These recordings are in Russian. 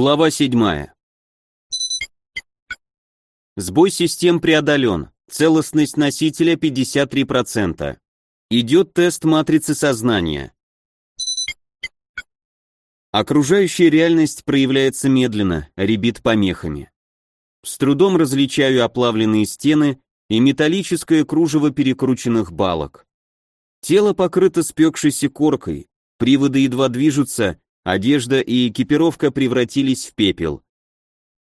Глава 7. Сбой систем преодолен. Целостность носителя 53%. Идет тест матрицы сознания. Окружающая реальность проявляется медленно, ребит помехами. С трудом различаю оплавленные стены и металлическое кружево перекрученных балок. Тело покрыто спекшейся коркой, приводы едва движутся, Одежда и экипировка превратились в пепел.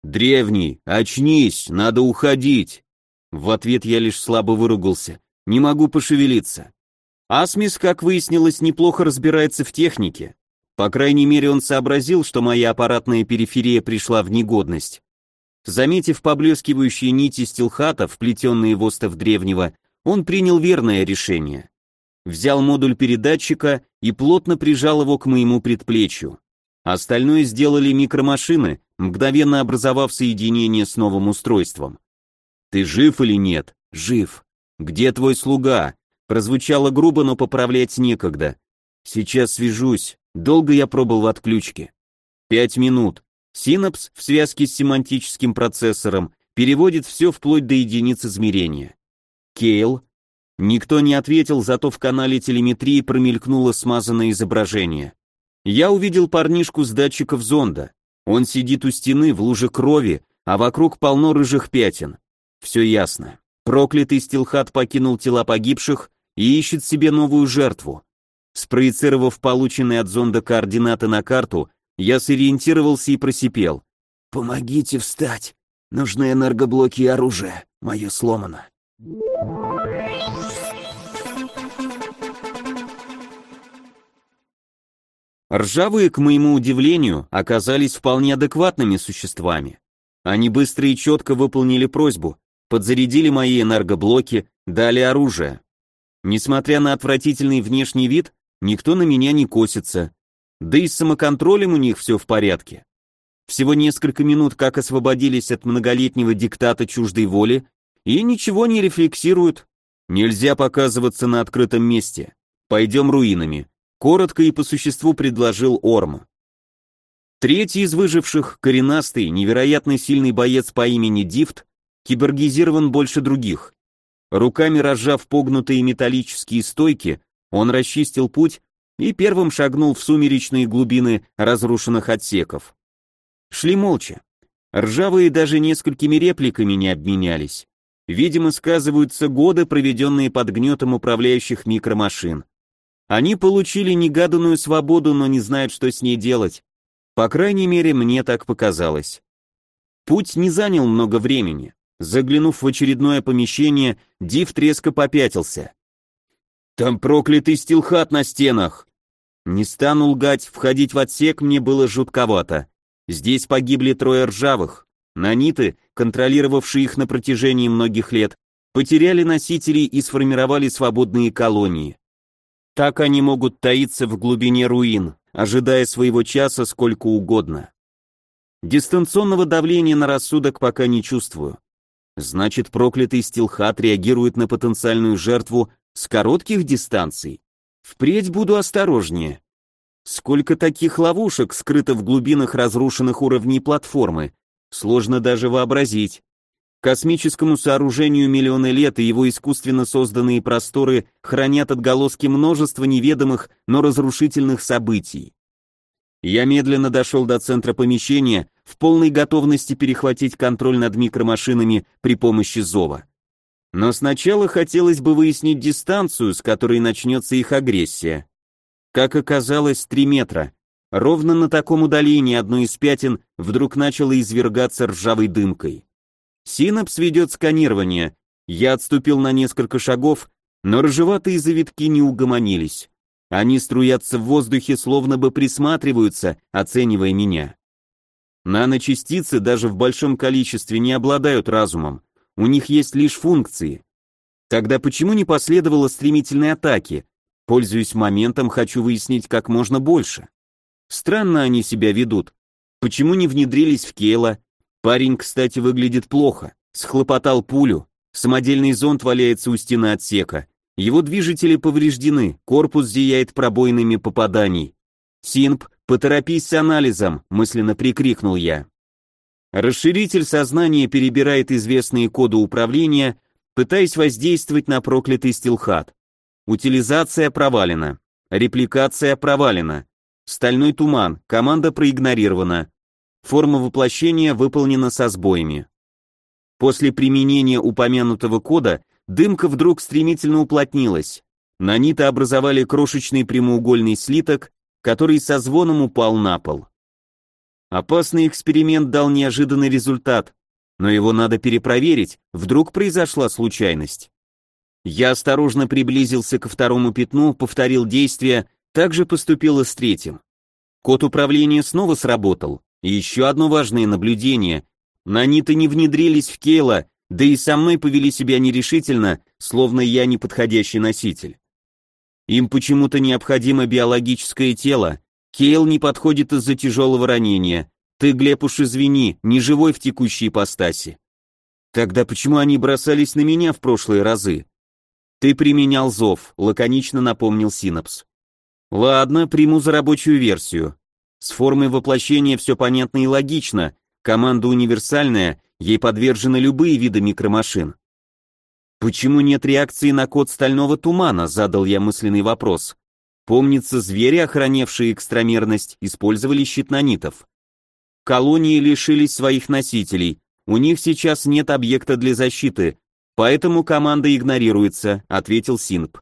«Древний, очнись, надо уходить!» В ответ я лишь слабо выругался. «Не могу пошевелиться». Асмис, как выяснилось, неплохо разбирается в технике. По крайней мере, он сообразил, что моя аппаратная периферия пришла в негодность. Заметив поблескивающие нити стилхата, вплетенные в остов древнего, он принял верное решение взял модуль передатчика и плотно прижал его к моему предплечью. Остальное сделали микромашины, мгновенно образовав соединение с новым устройством. «Ты жив или нет?» «Жив». «Где твой слуга?» Прозвучало грубо, но поправлять некогда. «Сейчас свяжусь. Долго я пробыл в отключке?» «Пять минут. Синапс в связке с семантическим процессором переводит все вплоть до единиц измерения. Кейл Никто не ответил, зато в канале телеметрии промелькнуло смазанное изображение. Я увидел парнишку с датчиков зонда. Он сидит у стены в луже крови, а вокруг полно рыжих пятен. Все ясно. Проклятый стилхат покинул тела погибших и ищет себе новую жертву. Спроецировав полученные от зонда координаты на карту, я сориентировался и просипел. «Помогите встать. Нужны энергоблоки и оружие. Мое сломано». Ржавые, к моему удивлению, оказались вполне адекватными существами. Они быстро и четко выполнили просьбу, подзарядили мои энергоблоки, дали оружие. Несмотря на отвратительный внешний вид, никто на меня не косится. Да и с самоконтролем у них все в порядке. Всего несколько минут как освободились от многолетнего диктата чуждой воли и ничего не рефлексируют. Нельзя показываться на открытом месте. Пойдем руинами. Коротко и по существу предложил Орм. Третий из выживших, коренастый, невероятно сильный боец по имени Дифт, киборгизирован больше других. Руками разжав погнутые металлические стойки, он расчистил путь и первым шагнул в сумеречные глубины разрушенных отсеков. Шли молча. Ржавые даже несколькими репликами не обменялись. Видимо, сказываются годы, проведенные под гнетом управляющих микромашин. Они получили негаданную свободу, но не знают, что с ней делать. По крайней мере, мне так показалось. Путь не занял много времени. Заглянув в очередное помещение, Див резко попятился. «Там проклятый стилхат на стенах!» Не стану лгать, входить в отсек мне было жутковато. Здесь погибли трое ржавых. Наниты, контролировавшие их на протяжении многих лет, потеряли носителей и сформировали свободные колонии. Так они могут таиться в глубине руин, ожидая своего часа сколько угодно. Дистанционного давления на рассудок пока не чувствую. Значит, проклятый стилхат реагирует на потенциальную жертву с коротких дистанций. Впредь буду осторожнее. Сколько таких ловушек скрыто в глубинах разрушенных уровней платформы, сложно даже вообразить. Космическому сооружению миллионы лет и его искусственно созданные просторы хранят отголоски множества неведомых, но разрушительных событий. Я медленно дошел до центра помещения, в полной готовности перехватить контроль над микромашинами при помощи зова. Но сначала хотелось бы выяснить дистанцию, с которой начнется их агрессия. Как оказалось, три метра. Ровно на таком удалении одно из пятен вдруг начало извергаться ржавой дымкой. Синапс ведет сканирование. Я отступил на несколько шагов, но рыжеватые завитки не угомонились. Они струятся в воздухе, словно бы присматриваются, оценивая меня. Наночастицы даже в большом количестве не обладают разумом. У них есть лишь функции. Тогда почему не последовало стремительной атаки? Пользуясь моментом, хочу выяснить как можно больше. Странно они себя ведут. Почему не внедрились в Кейла, Парень, кстати, выглядит плохо. Схлопотал пулю. Самодельный зонт валяется у стены отсека. Его движители повреждены, корпус зияет пробоинами попаданий. Синп поторопись с анализом», — мысленно прикрикнул я. Расширитель сознания перебирает известные коды управления, пытаясь воздействовать на проклятый стилхат. Утилизация провалена. Репликация провалена. Стальной туман. Команда проигнорирована. Форма воплощения выполнена со сбоями. После применения упомянутого кода дымка вдруг стремительно уплотнилась. Наниты образовали крошечный прямоугольный слиток, который со звоном упал на пол. Опасный эксперимент дал неожиданный результат, но его надо перепроверить, вдруг произошла случайность. Я осторожно приблизился ко второму пятну, повторил действие, также поступил и с третьим. Код управления снова сработал. Еще одно важное наблюдение. Наниты не внедрились в Кейла, да и со мной повели себя нерешительно, словно я неподходящий носитель. Им почему-то необходимо биологическое тело. Кейл не подходит из-за тяжелого ранения. Ты, Глеб, уж извини, не живой в текущей ипостаси. Тогда почему они бросались на меня в прошлые разы? Ты применял зов, лаконично напомнил Синапс. Ладно, приму за рабочую версию. С формой воплощения все понятно и логично. Команда универсальная, ей подвержены любые виды микромашин. Почему нет реакции на код стального тумана, задал я мысленный вопрос. Помнится, звери, охранявшие экстрамерность, использовали щит нанитов. Колонии лишились своих носителей, у них сейчас нет объекта для защиты, поэтому команда игнорируется, ответил Синп.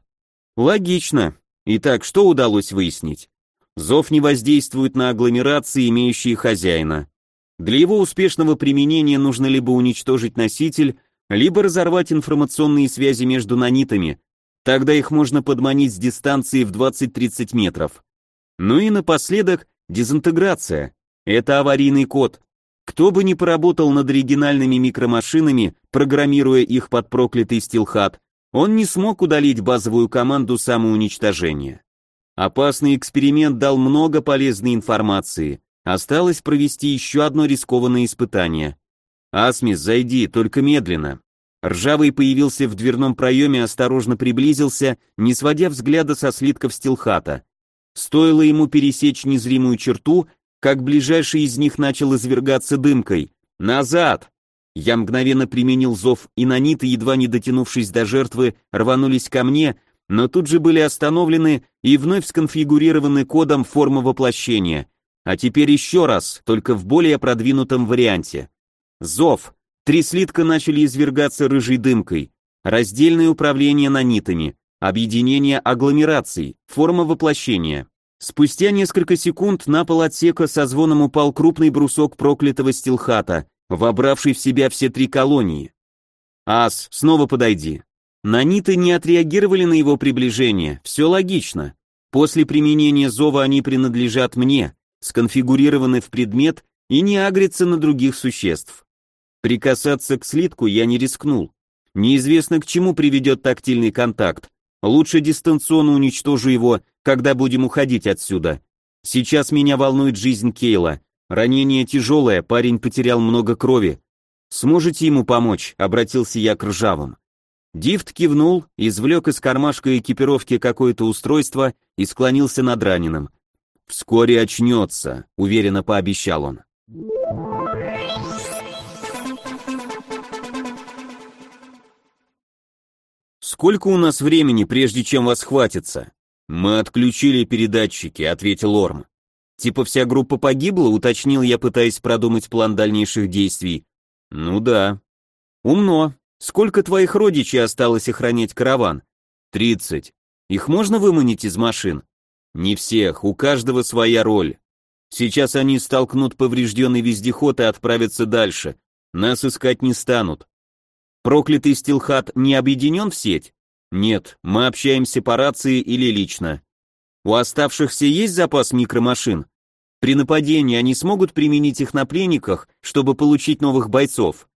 Логично. Итак, что удалось выяснить? Зов не воздействует на агломерации, имеющие хозяина. Для его успешного применения нужно либо уничтожить носитель, либо разорвать информационные связи между нанитами, тогда их можно подманить с дистанции в 20-30 метров. Ну и напоследок дезинтеграция. Это аварийный код. Кто бы ни поработал над оригинальными микромашинами, программируя их под проклятый стилхат, он не смог удалить базовую команду самоуничтожения. Опасный эксперимент дал много полезной информации. Осталось провести еще одно рискованное испытание. «Асмис, зайди, только медленно». Ржавый появился в дверном проеме, осторожно приблизился, не сводя взгляда со слитков стилхата. Стоило ему пересечь незримую черту, как ближайший из них начал извергаться дымкой. «Назад!» Я мгновенно применил зов, и наниты, едва не дотянувшись до жертвы, рванулись ко мне, но тут же были остановлены и вновь сконфигурированы кодом формы воплощения. А теперь еще раз, только в более продвинутом варианте. Зов. Три слитка начали извергаться рыжей дымкой. Раздельное управление нанитами. Объединение агломераций. Форма воплощения. Спустя несколько секунд на пол отсека со звоном упал крупный брусок проклятого стилхата, вобравший в себя все три колонии. «Ас, снова подойди». Наниты не отреагировали на его приближение, все логично. После применения зова они принадлежат мне, сконфигурированы в предмет и не агрятся на других существ. Прикасаться к слитку я не рискнул. Неизвестно к чему приведет тактильный контакт. Лучше дистанционно уничтожу его, когда будем уходить отсюда. Сейчас меня волнует жизнь Кейла. Ранение тяжелое, парень потерял много крови. Сможете ему помочь? Обратился я к ржавым. Дифт кивнул, извлек из кармашка экипировки какое-то устройство и склонился над раненым. «Вскоре очнется», — уверенно пообещал он. «Сколько у нас времени, прежде чем вас хватится?» «Мы отключили передатчики», — ответил Орм. «Типа вся группа погибла?» — уточнил я, пытаясь продумать план дальнейших действий. «Ну да». «Умно. Сколько твоих родичей осталось охранять караван?» «Тридцать. Их можно выманить из машин?» «Не всех, у каждого своя роль. Сейчас они столкнут поврежденный вездеход и отправятся дальше. Нас искать не станут. Проклятый стилхат не объединен в сеть? Нет, мы общаемся по рации или лично. У оставшихся есть запас микромашин? При нападении они смогут применить их на пленниках, чтобы получить новых бойцов?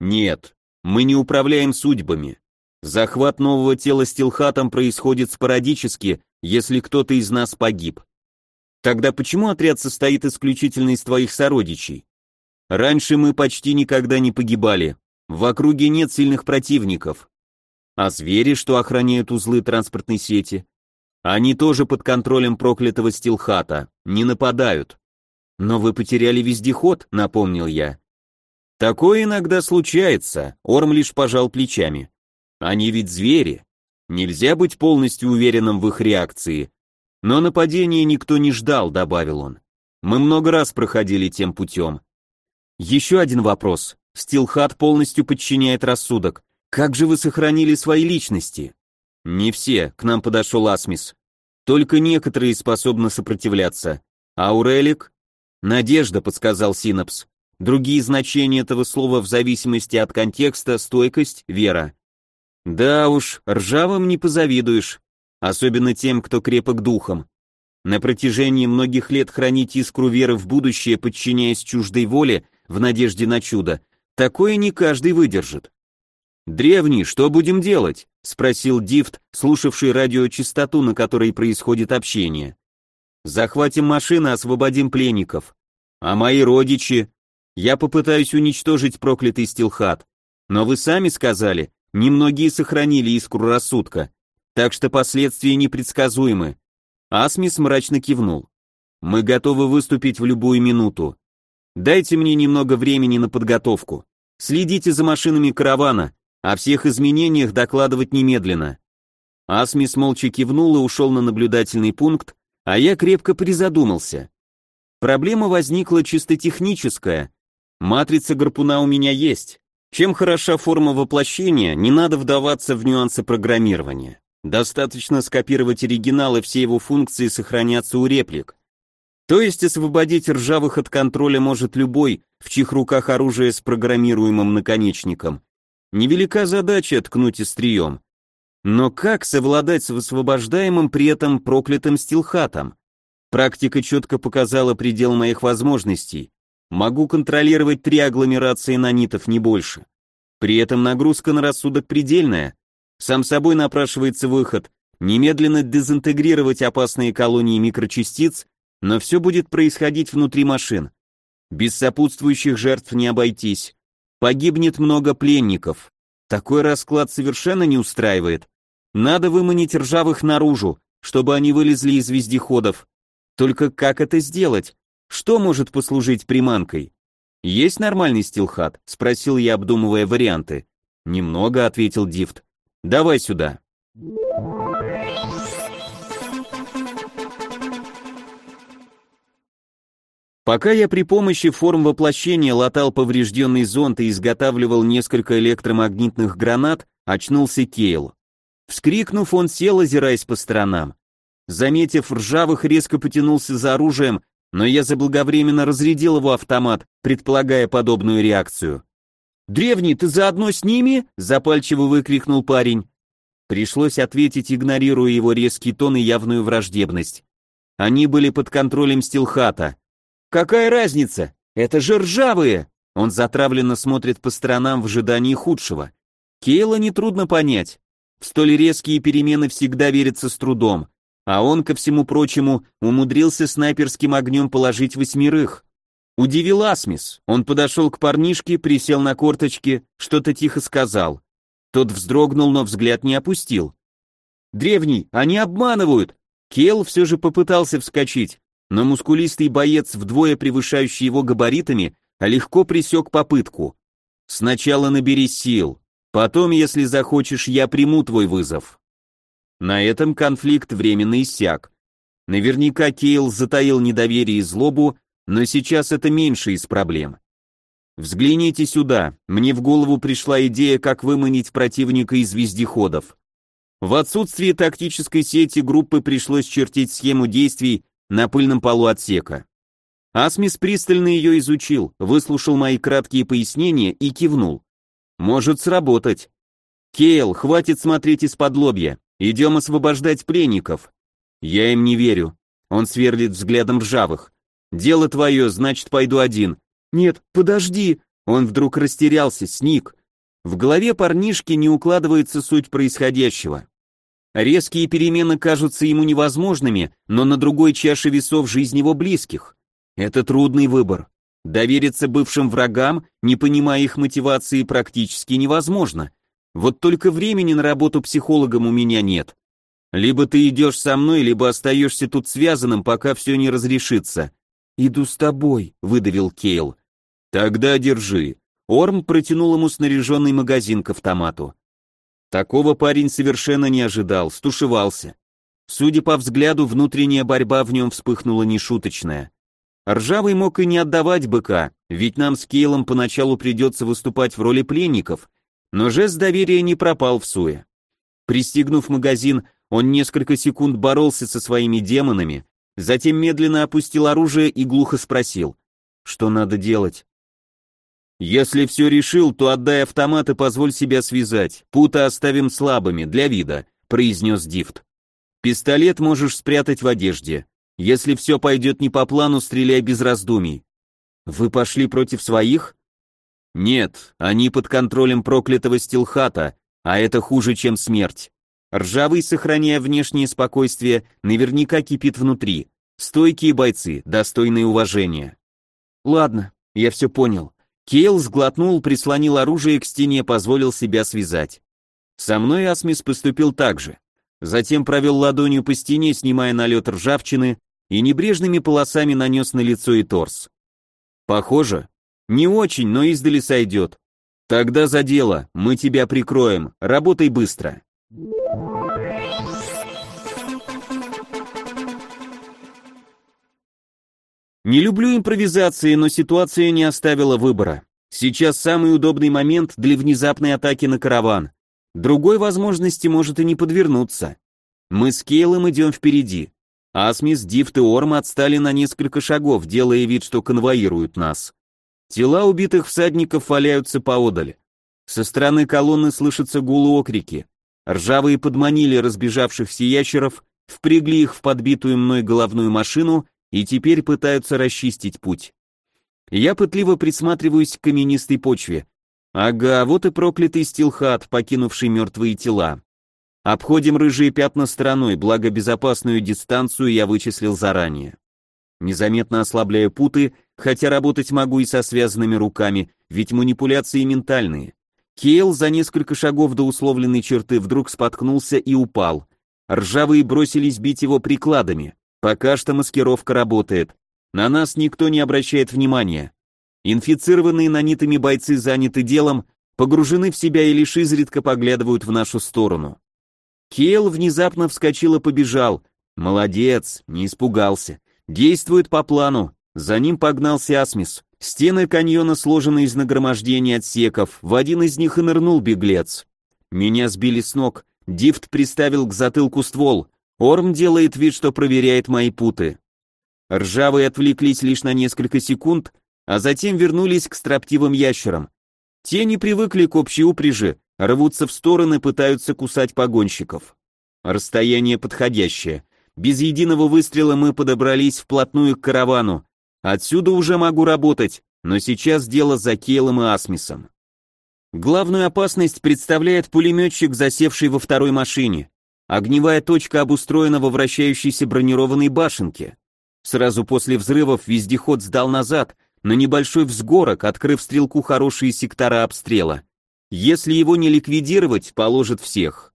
Нет, мы не управляем судьбами. Захват нового тела стилхатом происходит спорадически, если кто-то из нас погиб. Тогда почему отряд состоит исключительно из твоих сородичей? Раньше мы почти никогда не погибали, в округе нет сильных противников. А звери, что охраняют узлы транспортной сети? Они тоже под контролем проклятого Стилхата, не нападают. Но вы потеряли вездеход, напомнил я. Такое иногда случается, Орм лишь пожал плечами. Они ведь звери. Нельзя быть полностью уверенным в их реакции. Но нападения никто не ждал, добавил он. Мы много раз проходили тем путем. Еще один вопрос. Стилхат полностью подчиняет рассудок. Как же вы сохранили свои личности? Не все, к нам подошел Асмис. Только некоторые способны сопротивляться. Аурелик? Надежда, подсказал Синапс. Другие значения этого слова в зависимости от контекста, стойкость, вера. Да уж, ржавым не позавидуешь, особенно тем, кто крепок духом. На протяжении многих лет хранить искру веры в будущее, подчиняясь чуждой воле, в надежде на чудо, такое не каждый выдержит. «Древний, что будем делать?» — спросил Дифт, слушавший радиочастоту, на которой происходит общение. «Захватим машины, освободим пленников. А мои родичи? Я попытаюсь уничтожить проклятый стилхат. Но вы сами сказали, немногие сохранили искру рассудка, так что последствия непредсказуемы». Асмис мрачно кивнул. «Мы готовы выступить в любую минуту. Дайте мне немного времени на подготовку. Следите за машинами каравана, о всех изменениях докладывать немедленно. Асмис молча кивнул и ушел на наблюдательный пункт, а я крепко призадумался. Проблема возникла чисто техническая. Матрица гарпуна у меня есть. Чем хороша форма воплощения, не надо вдаваться в нюансы программирования. Достаточно скопировать оригинал, и все его функции сохранятся у реплик. То есть освободить ржавых от контроля может любой, в чьих руках оружие с программируемым наконечником, Невелика задача ткнуть острием. Но как совладать с высвобождаемым при этом проклятым стилхатом? Практика четко показала предел моих возможностей. Могу контролировать три агломерации нанитов, не больше. При этом нагрузка на рассудок предельная. Сам собой напрашивается выход, немедленно дезинтегрировать опасные колонии микрочастиц, но все будет происходить внутри машин. Без сопутствующих жертв не обойтись. Погибнет много пленников. Такой расклад совершенно не устраивает. Надо выманить ржавых наружу, чтобы они вылезли из вездеходов. Только как это сделать? Что может послужить приманкой? Есть нормальный стилхат? Спросил я, обдумывая варианты. Немного, ответил Дифт. Давай сюда. Пока я при помощи форм воплощения латал поврежденный зонт и изготавливал несколько электромагнитных гранат, очнулся Кейл. Вскрикнув, он сел, озираясь по сторонам. Заметив ржавых, резко потянулся за оружием, но я заблаговременно разрядил его автомат, предполагая подобную реакцию. «Древний, ты заодно с ними?» — запальчиво выкрикнул парень. Пришлось ответить, игнорируя его резкий тон и явную враждебность. Они были под контролем Стилхата. Какая разница? Это же ржавые. Он затравленно смотрит по сторонам в ожидании худшего. Кейла нетрудно понять. В столь резкие перемены всегда верится с трудом, а он, ко всему прочему, умудрился снайперским огнем положить восьмерых. Удивил Асмис. Он подошел к парнишке, присел на корточки, что-то тихо сказал. Тот вздрогнул, но взгляд не опустил. «Древний, они обманывают!» Кейл все же попытался вскочить, но мускулистый боец, вдвое превышающий его габаритами, легко пресек попытку. «Сначала набери сил, потом, если захочешь, я приму твой вызов». На этом конфликт временно иссяк. Наверняка Кейл затаил недоверие и злобу, но сейчас это меньше из проблем. Взгляните сюда, мне в голову пришла идея, как выманить противника из вездеходов. В отсутствие тактической сети группы пришлось чертить схему действий на пыльном полу отсека. Асмис пристально ее изучил, выслушал мои краткие пояснения и кивнул. Может сработать. Кейл, хватит смотреть из-под лобья. Идем освобождать пленников. Я им не верю. Он сверлит взглядом ржавых. Дело твое, значит, пойду один. Нет, подожди. Он вдруг растерялся, сник. В голове парнишки не укладывается суть происходящего. Резкие перемены кажутся ему невозможными, но на другой чаше весов жизнь его близких. Это трудный выбор. Довериться бывшим врагам, не понимая их мотивации, практически невозможно. Вот только времени на работу психологом у меня нет. Либо ты идешь со мной, либо остаешься тут связанным, пока все не разрешится. Иду с тобой, выдавил Кейл. Тогда держи. Орм протянул ему снаряженный магазин к автомату. Такого парень совершенно не ожидал, стушевался. Судя по взгляду, внутренняя борьба в нем вспыхнула нешуточная. Ржавый мог и не отдавать быка, ведь нам с Кейлом поначалу придется выступать в роли пленников, но жест доверия не пропал в суе. Пристегнув магазин, он несколько секунд боролся со своими демонами, затем медленно опустил оружие и глухо спросил, что надо делать. «Если все решил, то отдай автомат и позволь себя связать. Пута оставим слабыми, для вида», — произнес Дифт. «Пистолет можешь спрятать в одежде. Если все пойдет не по плану, стреляй без раздумий». «Вы пошли против своих?» «Нет, они под контролем проклятого стилхата, а это хуже, чем смерть. Ржавый, сохраняя внешнее спокойствие, наверняка кипит внутри. Стойкие бойцы, достойные уважения». «Ладно, я все понял. Кейл сглотнул, прислонил оружие к стене, позволил себя связать. Со мной Асмис поступил так же. Затем провел ладонью по стене, снимая налет ржавчины, и небрежными полосами нанес на лицо и торс. Похоже? Не очень, но издали сойдет. Тогда за дело, мы тебя прикроем, работай быстро. Не люблю импровизации, но ситуация не оставила выбора. Сейчас самый удобный момент для внезапной атаки на караван. Другой возможности может и не подвернуться. Мы с Кейлом идем впереди. Асмис, Дифт и Орм отстали на несколько шагов, делая вид, что конвоируют нас. Тела убитых всадников валяются поодаль. Со стороны колонны слышатся гул окрики. Ржавые подманили разбежавшихся ящеров, впрягли их в подбитую мной головную машину и теперь пытаются расчистить путь. Я пытливо присматриваюсь к каменистой почве. Ага, вот и проклятый стилхат, покинувший мертвые тела. Обходим рыжие пятна стороной, благо безопасную дистанцию я вычислил заранее. Незаметно ослабляя путы, хотя работать могу и со связанными руками, ведь манипуляции ментальные. Кейл за несколько шагов до условленной черты вдруг споткнулся и упал. Ржавые бросились бить его прикладами. Пока что маскировка работает. На нас никто не обращает внимания. Инфицированные нанитыми бойцы заняты делом, погружены в себя и лишь изредка поглядывают в нашу сторону. Кейл внезапно вскочил и побежал. Молодец, не испугался. Действует по плану. За ним погнался Асмис. Стены каньона сложены из нагромождения отсеков, в один из них и нырнул беглец. Меня сбили с ног, Дифт приставил к затылку ствол, Орм делает вид, что проверяет мои путы. Ржавые отвлеклись лишь на несколько секунд, а затем вернулись к строптивым ящерам. Те не привыкли к общей упряжи, рвутся в стороны, пытаются кусать погонщиков. Расстояние подходящее. Без единого выстрела мы подобрались вплотную к каравану. Отсюда уже могу работать, но сейчас дело за Кейлом и Асмисом. Главную опасность представляет пулеметчик, засевший во второй машине. Огневая точка обустроена во вращающейся бронированной башенке. Сразу после взрывов вездеход сдал назад, на небольшой взгорок, открыв стрелку хорошие сектора обстрела. Если его не ликвидировать, положит всех.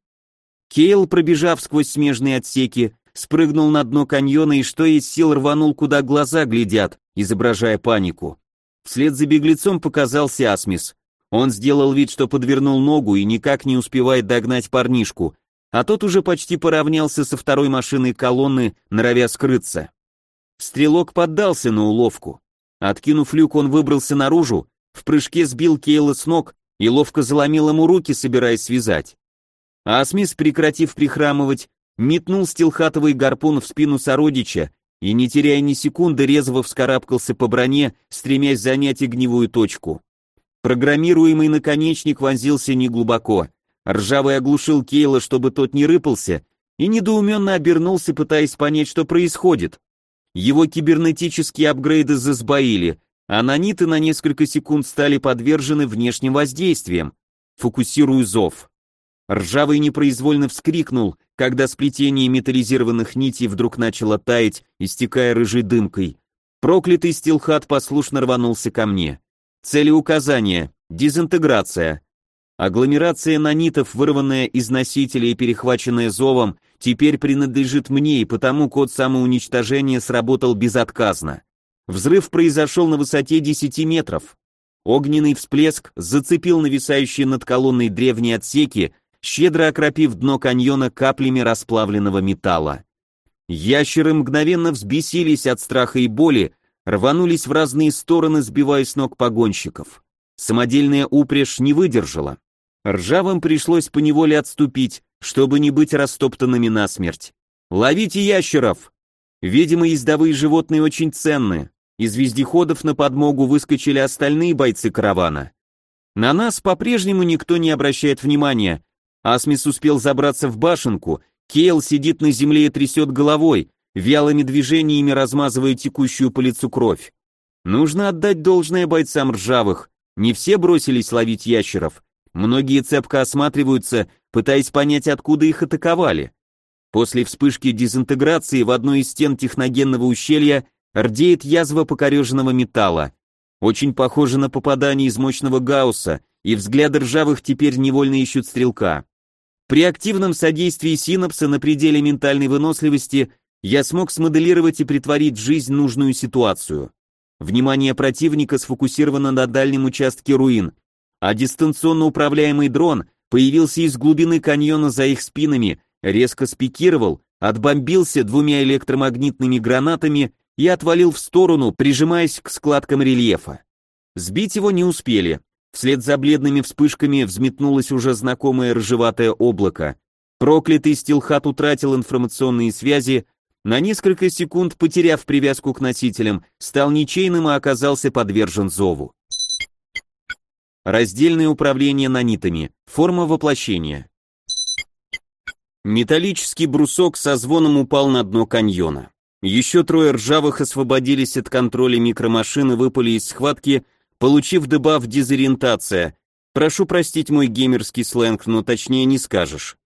Кейл, пробежав сквозь смежные отсеки, спрыгнул на дно каньона и что из сил рванул, куда глаза глядят, изображая панику. Вслед за беглецом показался Асмис. Он сделал вид, что подвернул ногу и никак не успевает догнать парнишку, а тот уже почти поравнялся со второй машиной колонны, норовя скрыться. Стрелок поддался на уловку. Откинув люк, он выбрался наружу, в прыжке сбил Кейла с ног и ловко заломил ему руки, собираясь связать. Асмис, прекратив прихрамывать, метнул стилхатовый гарпун в спину сородича и, не теряя ни секунды, резво вскарабкался по броне, стремясь занять огневую точку. Программируемый наконечник вонзился неглубоко. Ржавый оглушил Кейла, чтобы тот не рыпался, и недоуменно обернулся, пытаясь понять, что происходит. Его кибернетические апгрейды засбоили, а наниты на несколько секунд стали подвержены внешним воздействиям. Фокусирую зов. Ржавый непроизвольно вскрикнул, когда сплетение металлизированных нитей вдруг начало таять, истекая рыжей дымкой. Проклятый стилхат послушно рванулся ко мне. Цели указания. Дезинтеграция. Агломерация нанитов, вырванная из носителя и перехваченная зовом, теперь принадлежит мне, и потому код самоуничтожения сработал безотказно. Взрыв произошел на высоте 10 метров. Огненный всплеск зацепил нависающие над колонной древние отсеки, щедро окропив дно каньона каплями расплавленного металла. Ящеры мгновенно взбесились от страха и боли, рванулись в разные стороны, сбивая с ног погонщиков. Самодельная упряжь не выдержала. Ржавым пришлось поневоле отступить, чтобы не быть растоптанными насмерть. «Ловите ящеров!» Видимо, ездовые животные очень ценны. Из вездеходов на подмогу выскочили остальные бойцы каравана. На нас по-прежнему никто не обращает внимания. Асмис успел забраться в башенку, Кейл сидит на земле и трясет головой, вялыми движениями размазывая текущую по лицу кровь. Нужно отдать должное бойцам ржавых. Не все бросились ловить ящеров. Многие цепко осматриваются, пытаясь понять, откуда их атаковали. После вспышки дезинтеграции в одной из стен техногенного ущелья рдеет язва покореженного металла. Очень похоже на попадание из мощного гаусса, и взгляды ржавых теперь невольно ищут стрелка. При активном содействии синапса на пределе ментальной выносливости я смог смоделировать и притворить в жизнь нужную ситуацию. Внимание противника сфокусировано на дальнем участке руин, а дистанционно управляемый дрон появился из глубины каньона за их спинами, резко спикировал, отбомбился двумя электромагнитными гранатами и отвалил в сторону, прижимаясь к складкам рельефа. Сбить его не успели. Вслед за бледными вспышками взметнулось уже знакомое рыжеватое облако. Проклятый стилхат утратил информационные связи, на несколько секунд потеряв привязку к носителям, стал ничейным и оказался подвержен зову. Раздельное управление нанитами. Форма воплощения. Металлический брусок со звоном упал на дно каньона. Еще трое ржавых освободились от контроля микромашины выпали из схватки, получив дебаф дезориентация. Прошу простить мой геймерский сленг, но точнее не скажешь.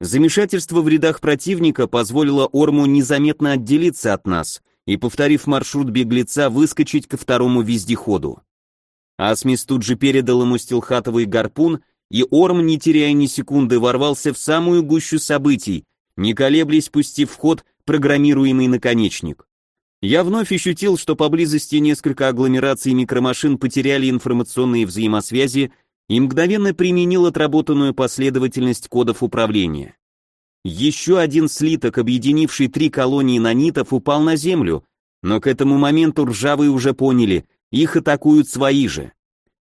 Замешательство в рядах противника позволило Орму незаметно отделиться от нас и, повторив маршрут беглеца, выскочить ко второму вездеходу. Асмис тут же передал ему стилхатовый гарпун, и Орм, не теряя ни секунды, ворвался в самую гущу событий, не колеблясь пустив в ход программируемый наконечник. Я вновь ощутил, что поблизости несколько агломераций микромашин потеряли информационные взаимосвязи и мгновенно применил отработанную последовательность кодов управления. Еще один слиток, объединивший три колонии нанитов, упал на землю, но к этому моменту ржавые уже поняли, их атакуют свои же.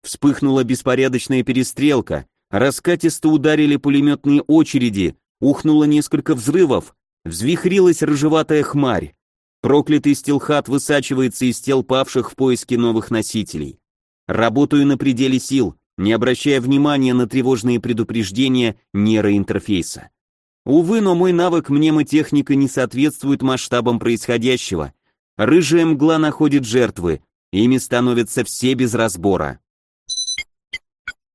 Вспыхнула беспорядочная перестрелка, раскатисто ударили пулеметные очереди, ухнуло несколько взрывов, Взвихрилась рыжеватая хмарь. Проклятый стилхат высачивается из тел павших в поиске новых носителей. Работаю на пределе сил, не обращая внимания на тревожные предупреждения нейроинтерфейса. Увы, но мой навык мнемотехника не соответствует масштабам происходящего. Рыжая мгла находит жертвы, ими становятся все без разбора.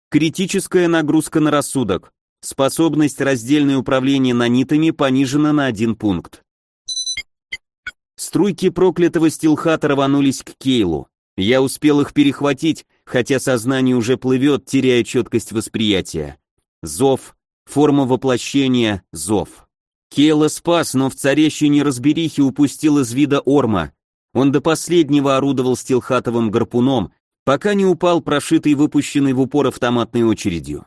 Критическая нагрузка на рассудок. Способность раздельное управление нанитами понижена на один пункт. Струйки проклятого стилхата рванулись к Кейлу. Я успел их перехватить, хотя сознание уже плывет, теряя четкость восприятия. Зов, форма воплощения, зов. Кейла спас, но в царящей неразберихе упустил из вида Орма. Он до последнего орудовал стилхатовым гарпуном, пока не упал прошитый выпущенный в упор автоматной очередью.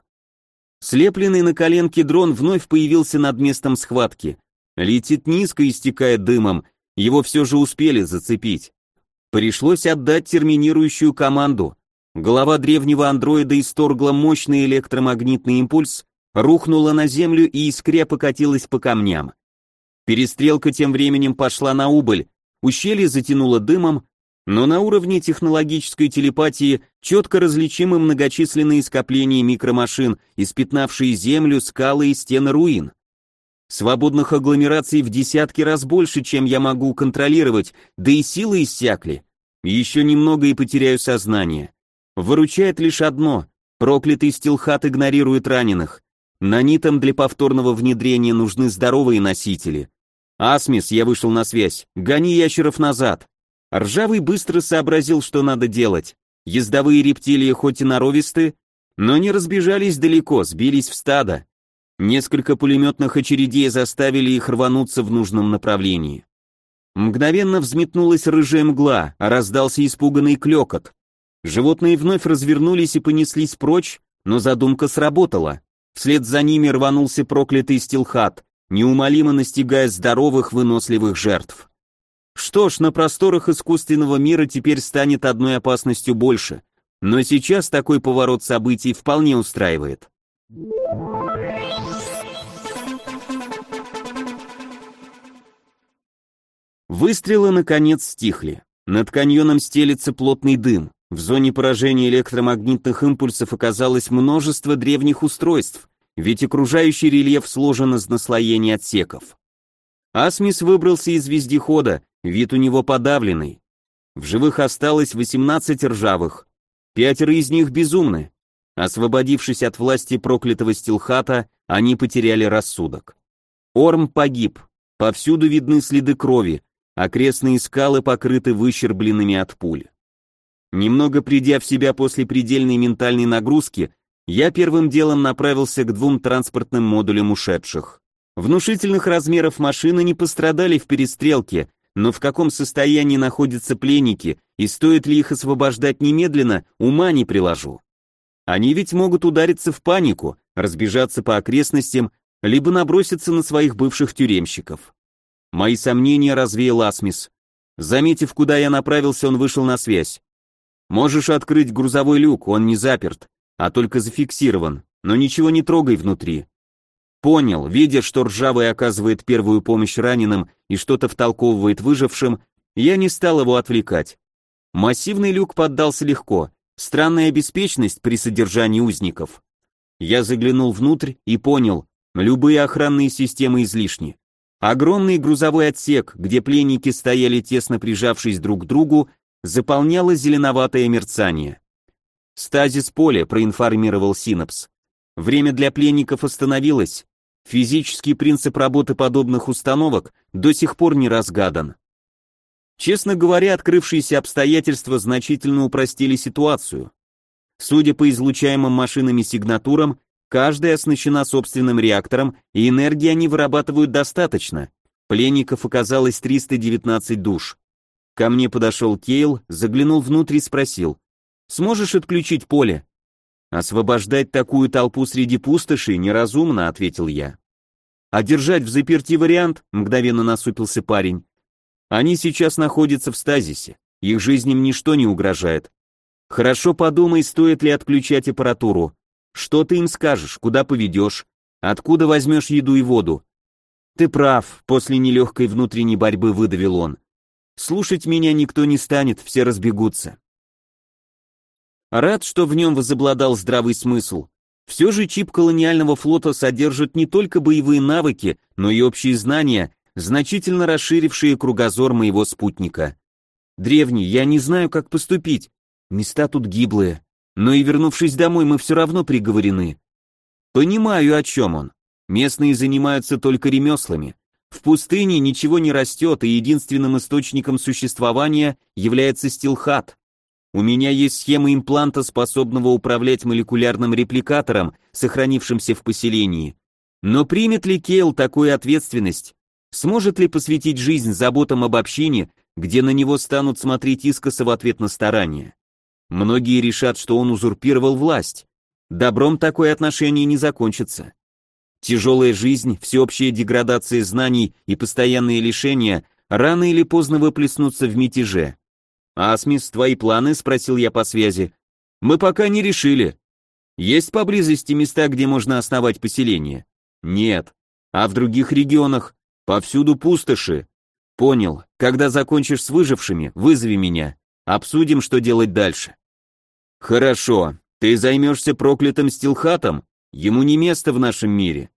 Слепленный на коленке дрон вновь появился над местом схватки. Летит низко, истекая дымом, его все же успели зацепить. Пришлось отдать терминирующую команду. Голова древнего андроида исторгла мощный электромагнитный импульс, рухнула на землю и искря покатилась по камням. Перестрелка тем временем пошла на убыль, ущелье затянуло дымом, но на уровне технологической телепатии четко различимы многочисленные скопления микромашин, испятнавшие землю, скалы и стены руин. Свободных агломераций в десятки раз больше, чем я могу контролировать, да и силы иссякли. Еще немного и потеряю сознание. Выручает лишь одно — проклятый стилхат игнорирует раненых. Нанитам для повторного внедрения нужны здоровые носители. Асмис, я вышел на связь, гони ящеров назад. Ржавый быстро сообразил, что надо делать. Ездовые рептилии хоть и норовисты, но не разбежались далеко, сбились в стадо. Несколько пулеметных очередей заставили их рвануться в нужном направлении. Мгновенно взметнулась рыжая мгла, а раздался испуганный клёкот. Животные вновь развернулись и понеслись прочь, но задумка сработала. Вслед за ними рванулся проклятый стилхат, неумолимо настигая здоровых выносливых жертв. Что ж, на просторах искусственного мира теперь станет одной опасностью больше, но сейчас такой поворот событий вполне устраивает. Выстрелы наконец стихли. Над каньоном стелится плотный дым. В зоне поражения электромагнитных импульсов оказалось множество древних устройств, ведь окружающий рельеф сложен из наслоений отсеков. Асмис выбрался из вездехода, вид у него подавленный. В живых осталось 18 ржавых. Пятеро из них безумны. Освободившись от власти проклятого Стилхата, они потеряли рассудок. Орм погиб. Повсюду видны следы крови, окрестные скалы покрыты выщербленными от пуль. Немного придя в себя после предельной ментальной нагрузки, я первым делом направился к двум транспортным модулям ушедших. Внушительных размеров машины не пострадали в перестрелке, но в каком состоянии находятся пленники и стоит ли их освобождать немедленно, ума не приложу. Они ведь могут удариться в панику, разбежаться по окрестностям, либо наброситься на своих бывших тюремщиков. Мои сомнения развеял Асмис. Заметив, куда я направился, он вышел на связь. Можешь открыть грузовой люк, он не заперт, а только зафиксирован, но ничего не трогай внутри. Понял, видя, что ржавый оказывает первую помощь раненым и что-то втолковывает выжившим, я не стал его отвлекать. Массивный люк поддался легко, странная беспечность при содержании узников. Я заглянул внутрь и понял, любые охранные системы излишни. Огромный грузовой отсек, где пленники стояли тесно прижавшись друг к другу, заполняло зеленоватое мерцание. «Стазис поля», — проинформировал Синапс. «Время для пленников остановилось. Физический принцип работы подобных установок до сих пор не разгадан». Честно говоря, открывшиеся обстоятельства значительно упростили ситуацию. Судя по излучаемым машинами сигнатурам, каждая оснащена собственным реактором, и энергии они вырабатывают достаточно. Пленников оказалось 319 душ. Ко мне подошел Кейл, заглянул внутрь и спросил. «Сможешь отключить поле?» «Освобождать такую толпу среди пустоши неразумно», — ответил я. «А держать в заперти вариант?» — мгновенно насупился парень. «Они сейчас находятся в стазисе, их жизням ничто не угрожает. Хорошо подумай, стоит ли отключать аппаратуру. Что ты им скажешь, куда поведешь, откуда возьмешь еду и воду?» «Ты прав», — после нелегкой внутренней борьбы выдавил он. Слушать меня никто не станет, все разбегутся. Рад, что в нем возобладал здравый смысл. Все же чип колониального флота содержит не только боевые навыки, но и общие знания, значительно расширившие кругозор моего спутника. Древний, я не знаю, как поступить. Места тут гиблые. Но и вернувшись домой, мы все равно приговорены. Понимаю, о чем он. Местные занимаются только ремеслами. В пустыне ничего не растет, и единственным источником существования является стилхат. У меня есть схема импланта, способного управлять молекулярным репликатором, сохранившимся в поселении. Но примет ли Кейл такую ответственность? Сможет ли посвятить жизнь заботам об общине, где на него станут смотреть искоса в ответ на старания? Многие решат, что он узурпировал власть. Добром такое отношение не закончится. Тяжелая жизнь, всеобщая деградация знаний и постоянные лишения рано или поздно выплеснутся в мятеже. «Асмис, твои планы?» — спросил я по связи. «Мы пока не решили. Есть поблизости места, где можно основать поселение?» «Нет. А в других регионах? Повсюду пустоши». «Понял. Когда закончишь с выжившими, вызови меня. Обсудим, что делать дальше». «Хорошо. Ты займешься проклятым стилхатом? Ему не место в нашем мире.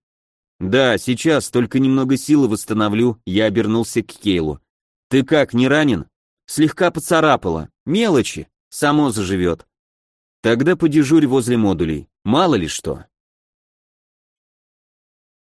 «Да, сейчас, только немного силы восстановлю», я обернулся к Кейлу. «Ты как, не ранен?» «Слегка поцарапало. Мелочи. Само заживет». «Тогда подежурь возле модулей. Мало ли что».